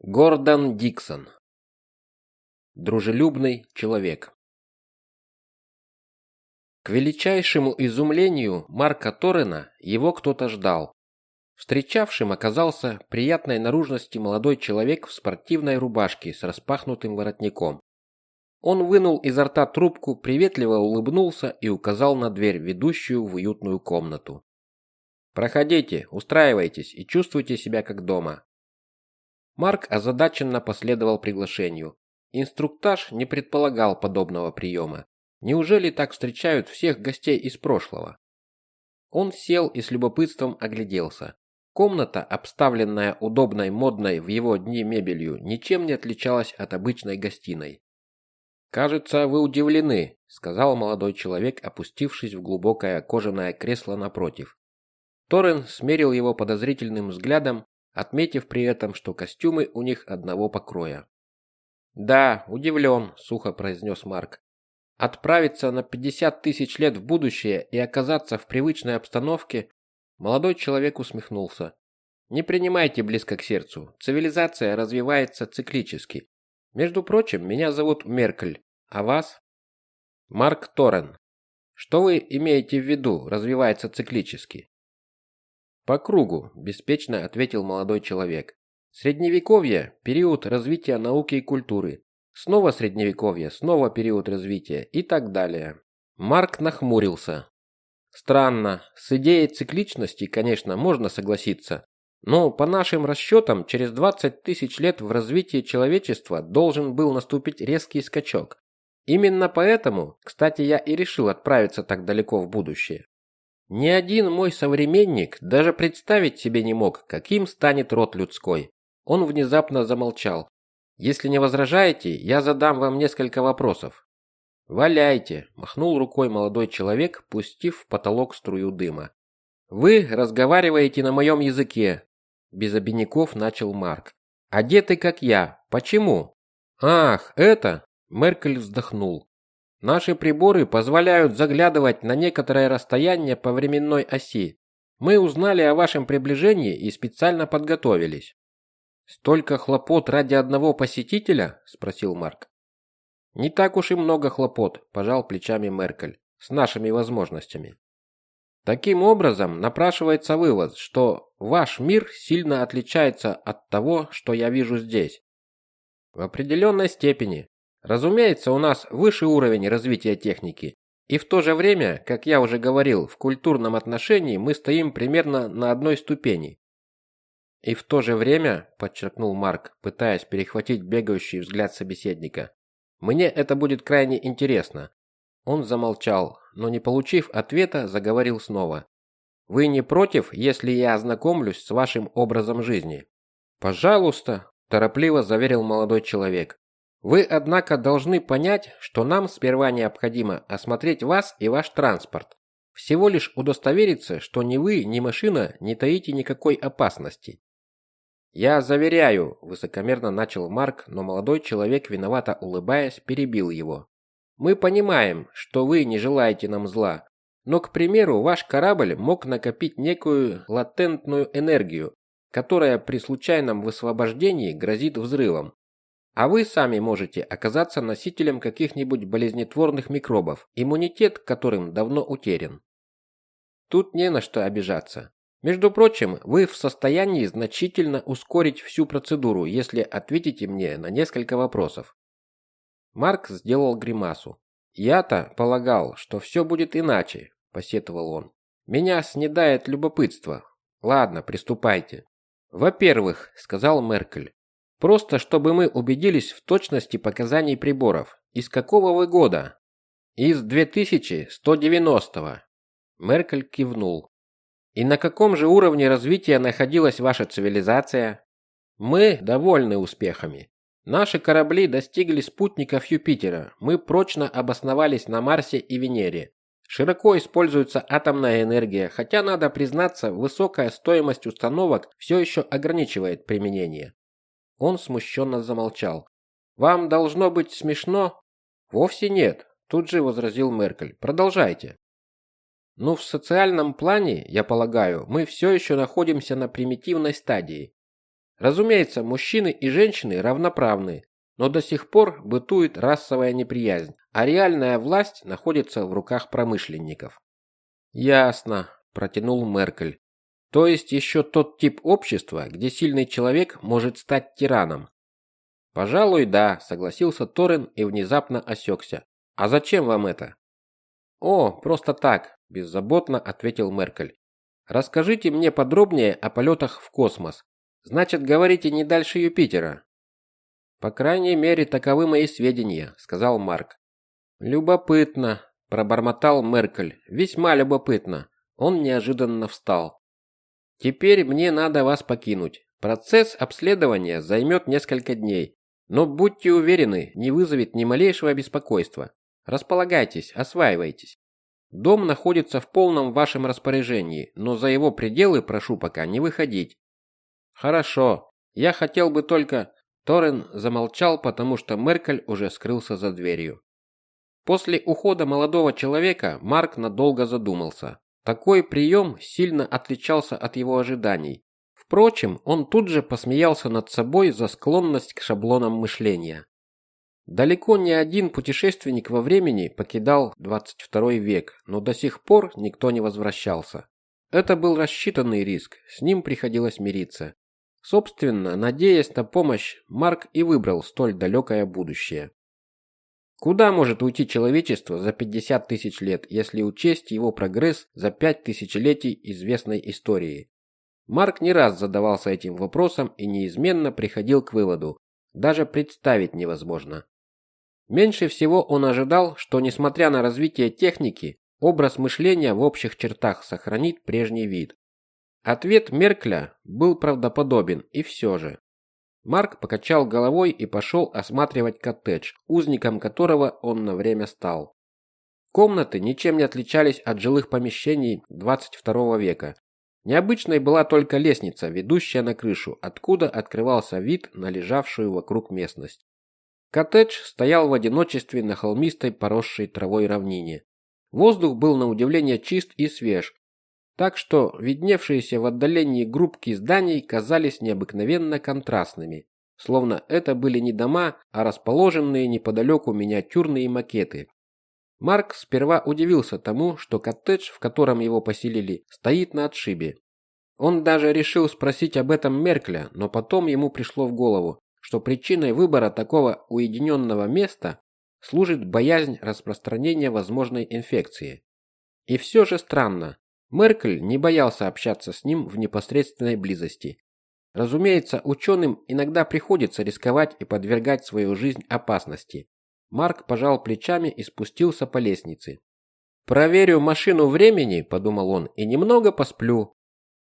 Гордон Диксон. Дружелюбный человек. К величайшему изумлению Марка Торрена его кто-то ждал. Встречавшим оказался приятной наружности молодой человек в спортивной рубашке с распахнутым воротником. Он вынул изо рта трубку, приветливо улыбнулся и указал на дверь, ведущую в уютную комнату. Проходите, устраивайтесь и чувствуйте себя как дома. Марк озадаченно последовал приглашению. Инструктаж не предполагал подобного приема. Неужели так встречают всех гостей из прошлого? Он сел и с любопытством огляделся. Комната, обставленная удобной модной в его дни мебелью, ничем не отличалась от обычной гостиной. «Кажется, вы удивлены», – сказал молодой человек, опустившись в глубокое кожаное кресло напротив. Торрен смерил его подозрительным взглядом отметив при этом, что костюмы у них одного покроя. «Да, удивлен», – сухо произнес Марк. «Отправиться на 50 тысяч лет в будущее и оказаться в привычной обстановке?» Молодой человек усмехнулся. «Не принимайте близко к сердцу. Цивилизация развивается циклически. Между прочим, меня зовут Меркель, а вас?» «Марк Торрен. Что вы имеете в виду, развивается циклически?» По кругу, беспечно ответил молодой человек. Средневековье период развития науки и культуры. Снова средневековье, снова период развития и так далее. Марк нахмурился. Странно, с идеей цикличности, конечно, можно согласиться. Но по нашим расчетам, через 20 тысяч лет в развитии человечества должен был наступить резкий скачок. Именно поэтому, кстати, я и решил отправиться так далеко в будущее. Ни один мой современник даже представить себе не мог, каким станет род людской. Он внезапно замолчал. Если не возражаете, я задам вам несколько вопросов. Валяйте, махнул рукой молодой человек, пустив в потолок струю дыма. Вы разговариваете на моем языке, без обиняков начал Марк. Одеты как я. Почему? Ах, это, Меркель вздохнул. Наши приборы позволяют заглядывать на некоторое расстояние по временной оси. Мы узнали о вашем приближении и специально подготовились. Столько хлопот ради одного посетителя? спросил Марк. Не так уж и много хлопот, пожал плечами Меркель. С нашими возможностями. Таким образом, напрашивается вывод, что ваш мир сильно отличается от того, что я вижу здесь. В определенной степени, Разумеется, у нас высший уровень развития техники, и в то же время, как я уже говорил, в культурном отношении мы стоим примерно на одной ступени. И в то же время, подчеркнул Марк, пытаясь перехватить бегающий взгляд собеседника, мне это будет крайне интересно. Он замолчал, но не получив ответа, заговорил снова. Вы не против, если я ознакомлюсь с вашим образом жизни? Пожалуйста, торопливо заверил молодой человек. Вы, однако, должны понять, что нам сперва необходимо осмотреть вас и ваш транспорт. Всего лишь удостовериться, что ни вы, ни машина не таите никакой опасности. Я заверяю, высокомерно начал Марк, но молодой человек, виновато улыбаясь, перебил его. Мы понимаем, что вы не желаете нам зла, но, к примеру, ваш корабль мог накопить некую латентную энергию, которая при случайном высвобождении грозит взрывом. А вы сами можете оказаться носителем каких-нибудь болезнетворных микробов, иммунитет к которым давно утерян. Тут не на что обижаться. Между прочим, вы в состоянии значительно ускорить всю процедуру, если ответите мне на несколько вопросов. Марк сделал гримасу. Я-то полагал, что все будет иначе, посетовал он. Меня снедает любопытство. Ладно, приступайте. Во-первых, сказал Меркель, Просто чтобы мы убедились в точности показаний приборов. Из какого вы года? Из 2190-го. Меркель кивнул. И на каком же уровне развития находилась ваша цивилизация? Мы довольны успехами. Наши корабли достигли спутников Юпитера. Мы прочно обосновались на Марсе и Венере. Широко используется атомная энергия, хотя надо признаться, высокая стоимость установок все еще ограничивает применение. Он смущенно замолчал. Вам должно быть смешно? Вовсе нет, тут же возразил Меркель. Продолжайте. Ну, в социальном плане, я полагаю, мы все еще находимся на примитивной стадии. Разумеется, мужчины и женщины равноправны, но до сих пор бытует расовая неприязнь, а реальная власть находится в руках промышленников. Ясно, протянул Меркель. То есть еще тот тип общества, где сильный человек может стать тираном. Пожалуй, да, согласился Торрен и внезапно осекся. А зачем вам это? О, просто так, беззаботно ответил Меркель. Расскажите мне подробнее о полетах в космос. Значит, говорите не дальше Юпитера. По крайней мере, таковы мои сведения, сказал Марк. Любопытно, пробормотал Меркель. Весьма любопытно. Он неожиданно встал. Теперь мне надо вас покинуть. Процесс обследования займет несколько дней, но будьте уверены, не вызовет ни малейшего беспокойства. Располагайтесь, осваивайтесь. Дом находится в полном вашем распоряжении, но за его пределы прошу пока не выходить. Хорошо. Я хотел бы только Торрен замолчал, потому что Меркель уже скрылся за дверью. После ухода молодого человека Марк надолго задумался. Такой прием сильно отличался от его ожиданий. Впрочем, он тут же посмеялся над собой за склонность к шаблонам мышления. Далеко не один путешественник во времени покидал 22 век, но до сих пор никто не возвращался. Это был рассчитанный риск, с ним приходилось мириться. Собственно, надеясь на помощь, Марк и выбрал столь далекое будущее. Куда может уйти человечество за 50 тысяч лет, если учесть его прогресс за пять тысячелетий известной истории? Марк не раз задавался этим вопросом и неизменно приходил к выводу, даже представить невозможно. Меньше всего он ожидал, что несмотря на развитие техники, образ мышления в общих чертах сохранит прежний вид. Ответ Меркля был правдоподобен, и все же. Марк покачал головой и пошел осматривать коттедж, узником которого он на время стал. Комнаты ничем не отличались от жилых помещений 22 века. Необычной была только лестница, ведущая на крышу, откуда открывался вид на лежавшую вокруг местность. Коттедж стоял в одиночестве на холмистой, поросшей травой равнине. Воздух был на удивление чист и свеж, так что видневшиеся в отдалении группки зданий казались необыкновенно контрастными, словно это были не дома, а расположенные неподалеку миниатюрные макеты. Марк сперва удивился тому, что коттедж, в котором его поселили, стоит на отшибе. Он даже решил спросить об этом Меркля, но потом ему пришло в голову, что причиной выбора такого уединенного места служит боязнь распространения возможной инфекции. И все же странно, Меркель не боялся общаться с ним в непосредственной близости. Разумеется, ученым иногда приходится рисковать и подвергать свою жизнь опасности. Марк пожал плечами и спустился по лестнице. «Проверю машину времени», – подумал он, – «и немного посплю.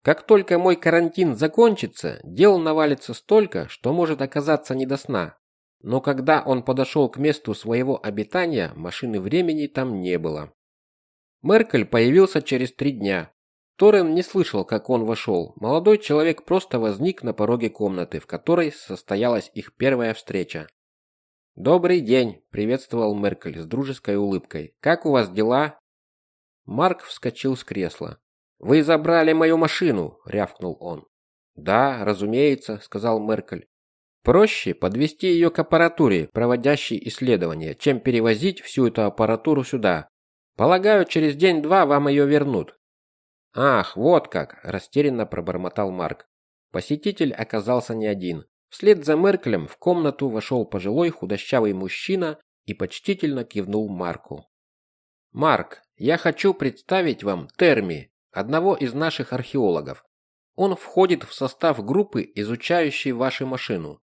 Как только мой карантин закончится, дел навалится столько, что может оказаться не до сна. Но когда он подошел к месту своего обитания, машины времени там не было. Меркель появился через три дня. Торрен не слышал, как он вошел. Молодой человек просто возник на пороге комнаты, в которой состоялась их первая встреча. «Добрый день», – приветствовал Меркель с дружеской улыбкой. «Как у вас дела?» Марк вскочил с кресла. Вы забрали мою машину, рявкнул он. Да, разумеется, сказал Меркель. Проще подвести ее к аппаратуре, проводящей исследования, чем перевозить всю эту аппаратуру сюда. Полагаю, через день-два вам ее вернут. Ах, вот как, растерянно пробормотал Марк. Посетитель оказался не один. Вслед за Меркелем в комнату вошел пожилой худощавый мужчина и почтительно кивнул Марку. Марк, я хочу представить вам Терми, одного из наших археологов. Он входит в состав группы, изучающей вашу машину.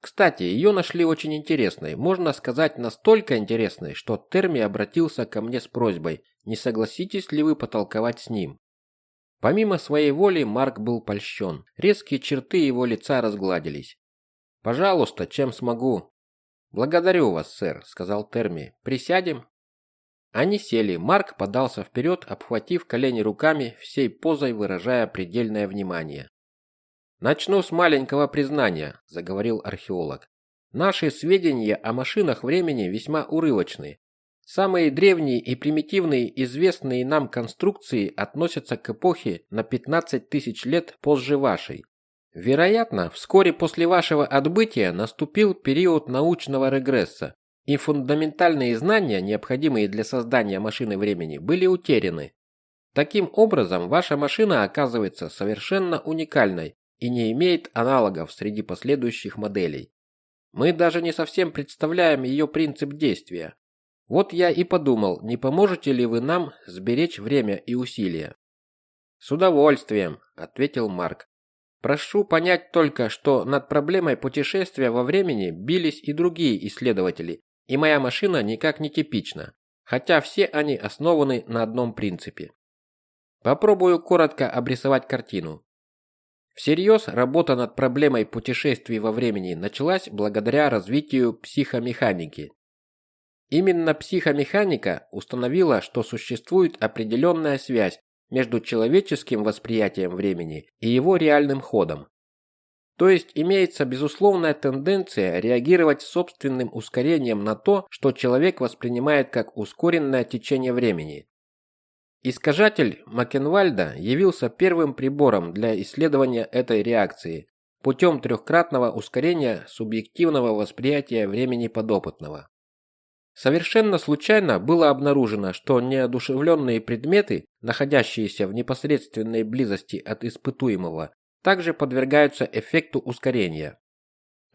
Кстати, ее нашли очень интересной, можно сказать, настолько интересной, что Терми обратился ко мне с просьбой, не согласитесь ли вы потолковать с ним. Помимо своей воли, Марк был польщен. Резкие черты его лица разгладились. «Пожалуйста, чем смогу?» «Благодарю вас, сэр», — сказал Терми. «Присядем?» Они сели. Марк подался вперед, обхватив колени руками, всей позой выражая предельное внимание. «Начну с маленького признания», – заговорил археолог. «Наши сведения о машинах времени весьма урывочны. Самые древние и примитивные известные нам конструкции относятся к эпохе на 15 тысяч лет позже вашей. Вероятно, вскоре после вашего отбытия наступил период научного регресса, и фундаментальные знания, необходимые для создания машины времени, были утеряны. Таким образом, ваша машина оказывается совершенно уникальной и не имеет аналогов среди последующих моделей. Мы даже не совсем представляем ее принцип действия. Вот я и подумал, не поможете ли вы нам сберечь время и усилия? С удовольствием, ответил Марк. Прошу понять только, что над проблемой путешествия во времени бились и другие исследователи, и моя машина никак не типична, хотя все они основаны на одном принципе. Попробую коротко обрисовать картину. Всерьез работа над проблемой путешествий во времени началась благодаря развитию психомеханики. Именно психомеханика установила, что существует определенная связь между человеческим восприятием времени и его реальным ходом. То есть имеется безусловная тенденция реагировать собственным ускорением на то, что человек воспринимает как ускоренное течение времени. Искажатель Макенвальда явился первым прибором для исследования этой реакции путем трехкратного ускорения субъективного восприятия времени подопытного. Совершенно случайно было обнаружено, что неодушевленные предметы, находящиеся в непосредственной близости от испытуемого, также подвергаются эффекту ускорения.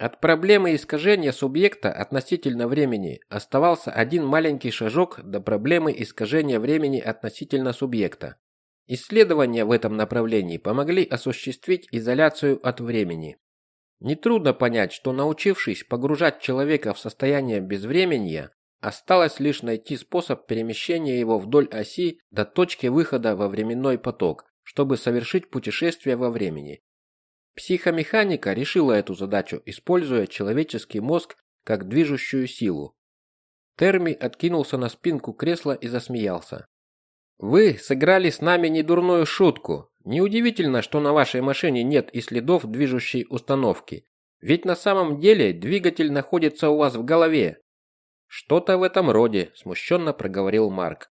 От проблемы искажения субъекта относительно времени оставался один маленький шажок до проблемы искажения времени относительно субъекта. Исследования в этом направлении помогли осуществить изоляцию от времени. Нетрудно понять, что научившись погружать человека в состояние безвременья, Осталось лишь найти способ перемещения его вдоль оси до точки выхода во временной поток, чтобы совершить путешествие во времени. Психомеханика решила эту задачу, используя человеческий мозг как движущую силу. Терми откинулся на спинку кресла и засмеялся. Вы сыграли с нами недурную шутку. Неудивительно, что на вашей машине нет и следов движущей установки. Ведь на самом деле двигатель находится у вас в голове, что-то в этом роде, смущенно проговорил Марк.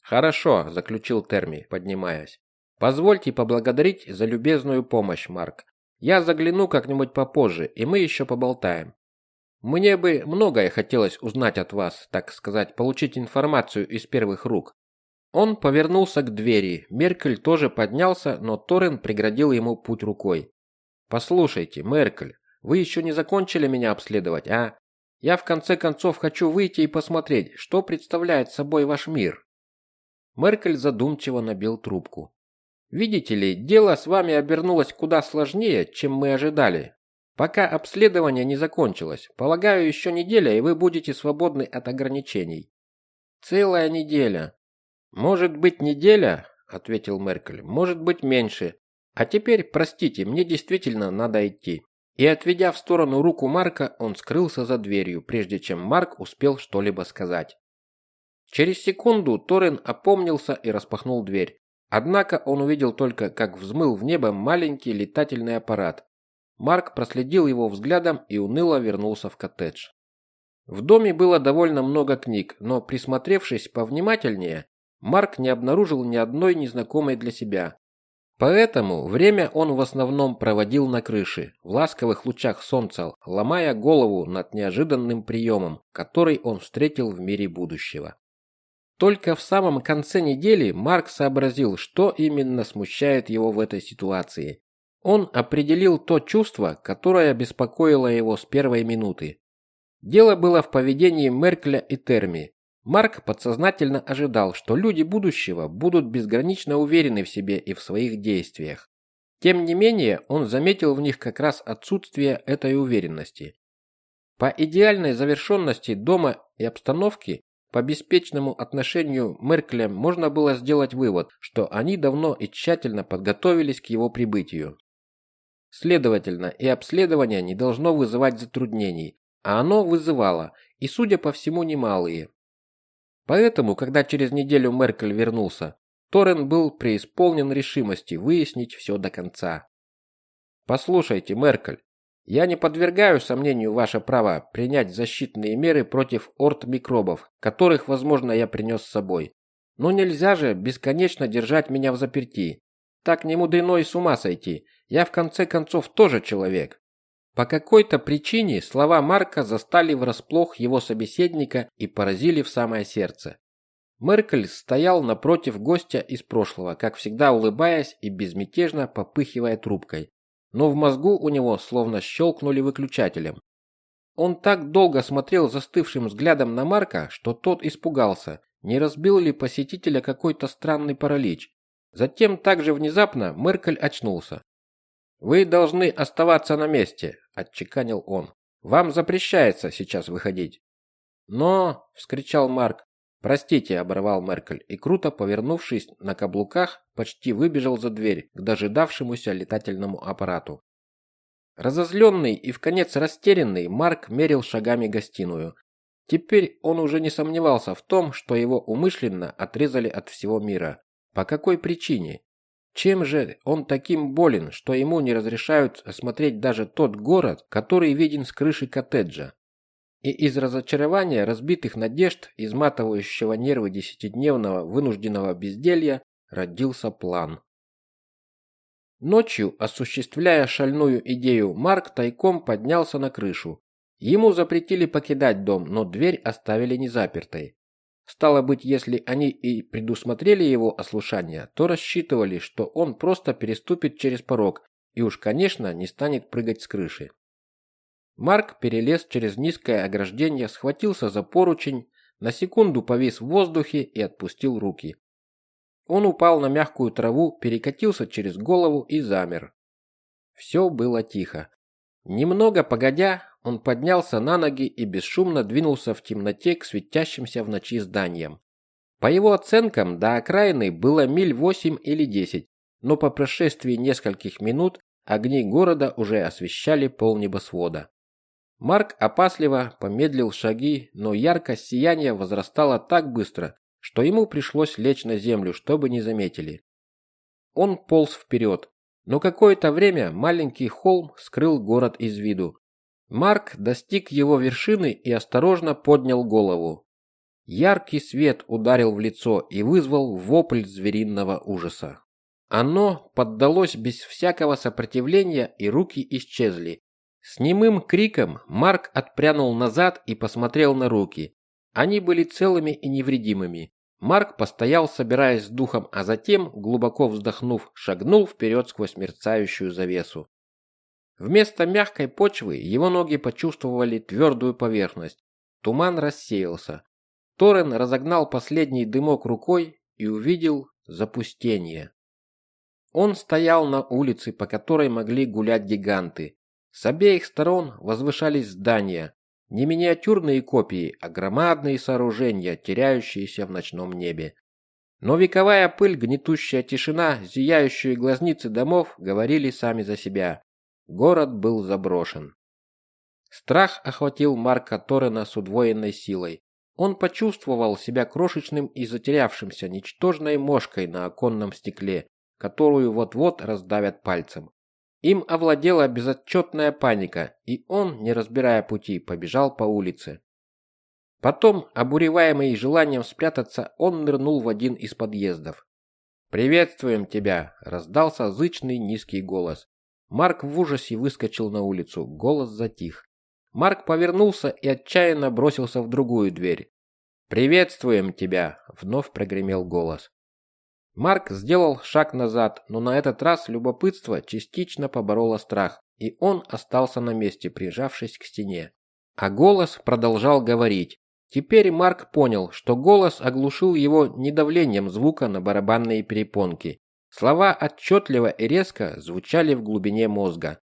Хорошо, заключил Терми, поднимаясь. Позвольте поблагодарить за любезную помощь, Марк. Я загляну как-нибудь попозже, и мы еще поболтаем. Мне бы многое хотелось узнать от вас, так сказать, получить информацию из первых рук. Он повернулся к двери. Меркель тоже поднялся, но Торрен преградил ему путь рукой. Послушайте, Меркель, вы еще не закончили меня обследовать, а? Я в конце концов хочу выйти и посмотреть, что представляет собой ваш мир. Меркель задумчиво набил трубку. Видите ли, дело с вами обернулось куда сложнее, чем мы ожидали. Пока обследование не закончилось. Полагаю, еще неделя, и вы будете свободны от ограничений. Целая неделя. Может быть, неделя, ответил Меркель. Может быть, меньше. А теперь, простите, мне действительно надо идти. И отведя в сторону руку Марка, он скрылся за дверью, прежде чем Марк успел что-либо сказать. Через секунду Торрен опомнился и распахнул дверь. Однако он увидел только, как взмыл в небо маленький летательный аппарат. Марк проследил его взглядом и уныло вернулся в коттедж. В доме было довольно много книг, но присмотревшись повнимательнее, Марк не обнаружил ни одной незнакомой для себя. Поэтому время он в основном проводил на крыше, в ласковых лучах солнца, ломая голову над неожиданным приемом, который он встретил в мире будущего. Только в самом конце недели Марк сообразил, что именно смущает его в этой ситуации. Он определил то чувство, которое беспокоило его с первой минуты. Дело было в поведении Меркля и Терми, Марк подсознательно ожидал, что люди будущего будут безгранично уверены в себе и в своих действиях. Тем не менее, он заметил в них как раз отсутствие этой уверенности. По идеальной завершенности дома и обстановки, по беспечному отношению Меркеля можно было сделать вывод, что они давно и тщательно подготовились к его прибытию. Следовательно, и обследование не должно вызывать затруднений, а оно вызывало, и, судя по всему, немалые. Поэтому, когда через неделю Меркель вернулся, Торрен был преисполнен решимости выяснить все до конца. Послушайте, Меркель, я не подвергаю сомнению ваше право принять защитные меры против орд-микробов, которых, возможно, я принес с собой. Но нельзя же бесконечно держать меня в заперти. Так не мудрено и с ума сойти. Я в конце концов тоже человек. По какой-то причине слова Марка застали врасплох его собеседника и поразили в самое сердце. Меркель стоял напротив гостя из прошлого, как всегда улыбаясь и безмятежно попыхивая трубкой. Но в мозгу у него словно щелкнули выключателем. Он так долго смотрел застывшим взглядом на Марка, что тот испугался, не разбил ли посетителя какой-то странный паралич. Затем также внезапно Меркель очнулся. Вы должны оставаться на месте, отчеканил он. Вам запрещается сейчас выходить. Но, вскричал Марк. Простите, оборвал Меркель и круто повернувшись на каблуках, почти выбежал за дверь к дожидавшемуся летательному аппарату. Разозленный и в конец растерянный, Марк мерил шагами гостиную. Теперь он уже не сомневался в том, что его умышленно отрезали от всего мира. По какой причине? Чем же он таким болен, что ему не разрешают осмотреть даже тот город, который виден с крыши коттеджа? И из разочарования, разбитых надежд, изматывающего нервы десятидневного вынужденного безделья, родился план. Ночью, осуществляя шальную идею, Марк тайком поднялся на крышу. Ему запретили покидать дом, но дверь оставили незапертой. Стало быть, если они и предусмотрели его ослушание, то рассчитывали, что он просто переступит через порог и уж, конечно, не станет прыгать с крыши. Марк перелез через низкое ограждение, схватился за поручень, на секунду повис в воздухе и отпустил руки. Он упал на мягкую траву, перекатился через голову и замер. Все было тихо. Немного погодя, он поднялся на ноги и бесшумно двинулся в темноте к светящимся в ночи зданиям. По его оценкам, до окраины было миль восемь или десять, но по прошествии нескольких минут огни города уже освещали полнебосвода. Марк опасливо помедлил шаги, но яркость сияния возрастала так быстро, что ему пришлось лечь на землю, чтобы не заметили. Он полз вперед, но какое-то время маленький холм скрыл город из виду, Марк достиг его вершины и осторожно поднял голову. Яркий свет ударил в лицо и вызвал вопль звериного ужаса. Оно поддалось без всякого сопротивления, и руки исчезли. С немым криком Марк отпрянул назад и посмотрел на руки. Они были целыми и невредимыми. Марк постоял, собираясь с духом, а затем, глубоко вздохнув, шагнул вперед сквозь мерцающую завесу. Вместо мягкой почвы его ноги почувствовали твердую поверхность. Туман рассеялся. Торрен разогнал последний дымок рукой и увидел запустение. Он стоял на улице, по которой могли гулять гиганты. С обеих сторон возвышались здания, не миниатюрные копии, а громадные сооружения, теряющиеся в ночном небе. Но вековая пыль, гнетущая тишина, зияющие глазницы домов говорили сами за себя. Город был заброшен. Страх охватил Марка Торрена с удвоенной силой. Он почувствовал себя крошечным и затерявшимся ничтожной мошкой на оконном стекле, которую вот-вот раздавят пальцем. Им овладела безотчетная паника, и он, не разбирая пути, побежал по улице. Потом, обуреваемый желанием спрятаться, он нырнул в один из подъездов. «Приветствуем тебя!» – раздался зычный низкий голос. Марк в ужасе выскочил на улицу, голос затих. Марк повернулся и отчаянно бросился в другую дверь. «Приветствуем тебя!» – вновь прогремел голос. Марк сделал шаг назад, но на этот раз любопытство частично побороло страх, и он остался на месте, прижавшись к стене. А голос продолжал говорить. Теперь Марк понял, что голос оглушил его не давлением звука на барабанные перепонки, Слова отчетливо и резко звучали в глубине мозга.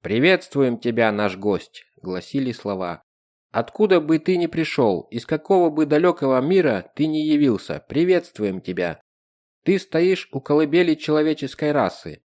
«Приветствуем тебя, наш гость», — гласили слова. «Откуда бы ты ни пришел, из какого бы далекого мира ты ни явился, приветствуем тебя. Ты стоишь у колыбели человеческой расы.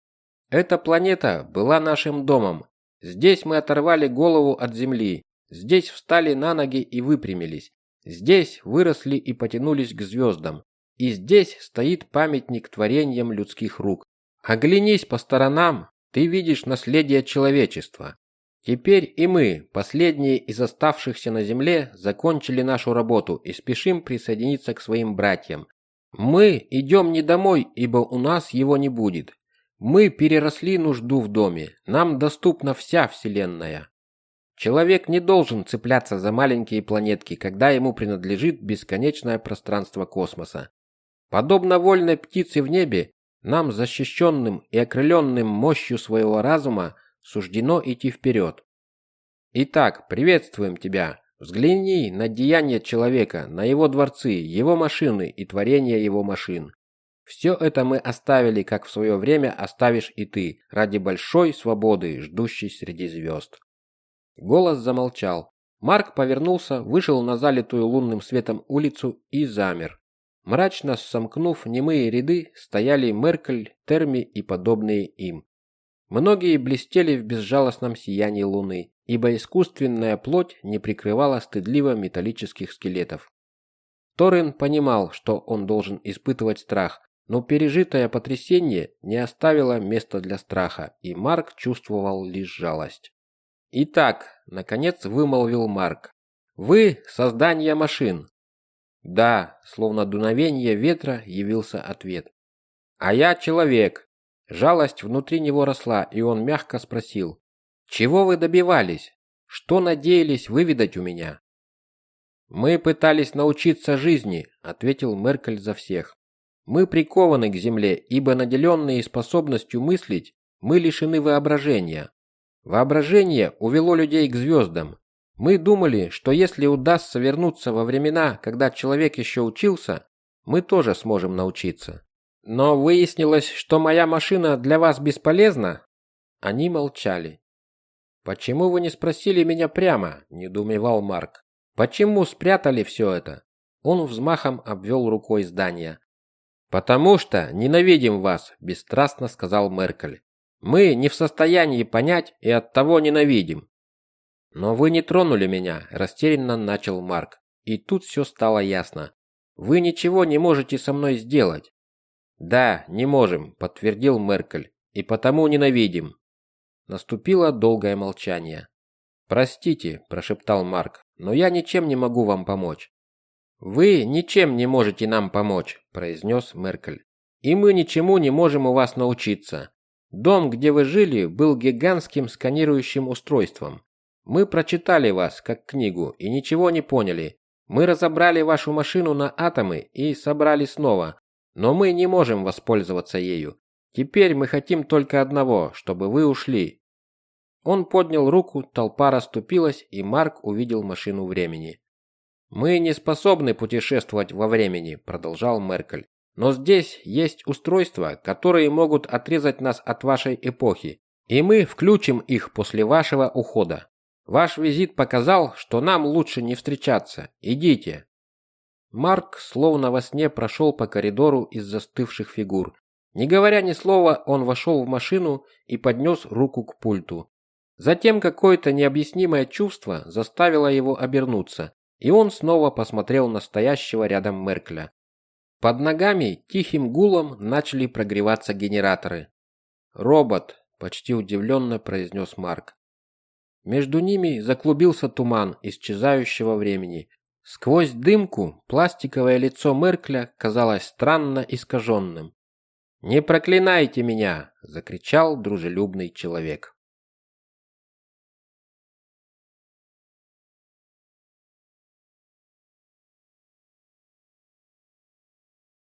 Эта планета была нашим домом. Здесь мы оторвали голову от земли. Здесь встали на ноги и выпрямились. Здесь выросли и потянулись к звездам. И здесь стоит памятник творениям людских рук. Оглянись по сторонам, ты видишь наследие человечества. Теперь и мы, последние из оставшихся на земле, закончили нашу работу и спешим присоединиться к своим братьям. Мы идем не домой, ибо у нас его не будет. Мы переросли нужду в доме. Нам доступна вся вселенная. Человек не должен цепляться за маленькие планетки, когда ему принадлежит бесконечное пространство космоса. Подобно вольной птице в небе, нам, защищенным и окрыленным мощью своего разума, суждено идти вперед. Итак, приветствуем тебя. Взгляни на деяния человека, на его дворцы, его машины и творения его машин. Все это мы оставили, как в свое время оставишь и ты, ради большой свободы, ждущей среди звезд. Голос замолчал. Марк повернулся, вышел на залитую лунным светом улицу и замер. Мрачно сомкнув немые ряды, стояли Меркель, Терми и подобные им. Многие блестели в безжалостном сиянии луны, ибо искусственная плоть не прикрывала стыдливо металлических скелетов. Торин понимал, что он должен испытывать страх, но пережитое потрясение не оставило места для страха, и Марк чувствовал лишь жалость. «Итак», — наконец вымолвил Марк, — «вы — создание машин». «Да», — словно дуновение ветра явился ответ. «А я человек». Жалость внутри него росла, и он мягко спросил, «Чего вы добивались? Что надеялись выведать у меня?» «Мы пытались научиться жизни», — ответил Меркель за всех. «Мы прикованы к земле, ибо наделенные способностью мыслить, мы лишены воображения. Воображение увело людей к звездам. Мы думали, что если удастся вернуться во времена, когда человек еще учился, мы тоже сможем научиться. Но выяснилось, что моя машина для вас бесполезна? Они молчали. Почему вы не спросили меня прямо? недоумевал Марк. Почему спрятали все это? Он взмахом обвел рукой здание. Потому что ненавидим вас, бесстрастно сказал Меркель. Мы не в состоянии понять и оттого ненавидим. Но вы не тронули меня, растерянно начал Марк. И тут все стало ясно. Вы ничего не можете со мной сделать. Да, не можем, подтвердил Меркель. И потому ненавидим. Наступило долгое молчание. Простите, прошептал Марк, но я ничем не могу вам помочь. Вы ничем не можете нам помочь, произнес Меркель. И мы ничему не можем у вас научиться. Дом, где вы жили, был гигантским сканирующим устройством. Мы прочитали вас как книгу и ничего не поняли. Мы разобрали вашу машину на атомы и собрали снова, но мы не можем воспользоваться ею. Теперь мы хотим только одного, чтобы вы ушли. Он поднял руку, толпа расступилась, и Марк увидел машину времени. Мы не способны путешествовать во времени, продолжал Меркель. Но здесь есть устройства, которые могут отрезать нас от вашей эпохи, и мы включим их после вашего ухода. Ваш визит показал, что нам лучше не встречаться. Идите. Марк словно во сне прошел по коридору из застывших фигур. Не говоря ни слова, он вошел в машину и поднес руку к пульту. Затем какое-то необъяснимое чувство заставило его обернуться, и он снова посмотрел на стоящего рядом Меркля. Под ногами тихим гулом начали прогреваться генераторы. «Робот», – почти удивленно произнес Марк. Между ними заклубился туман исчезающего времени. Сквозь дымку пластиковое лицо Меркля казалось странно искаженным. «Не проклинайте меня!» – закричал дружелюбный человек.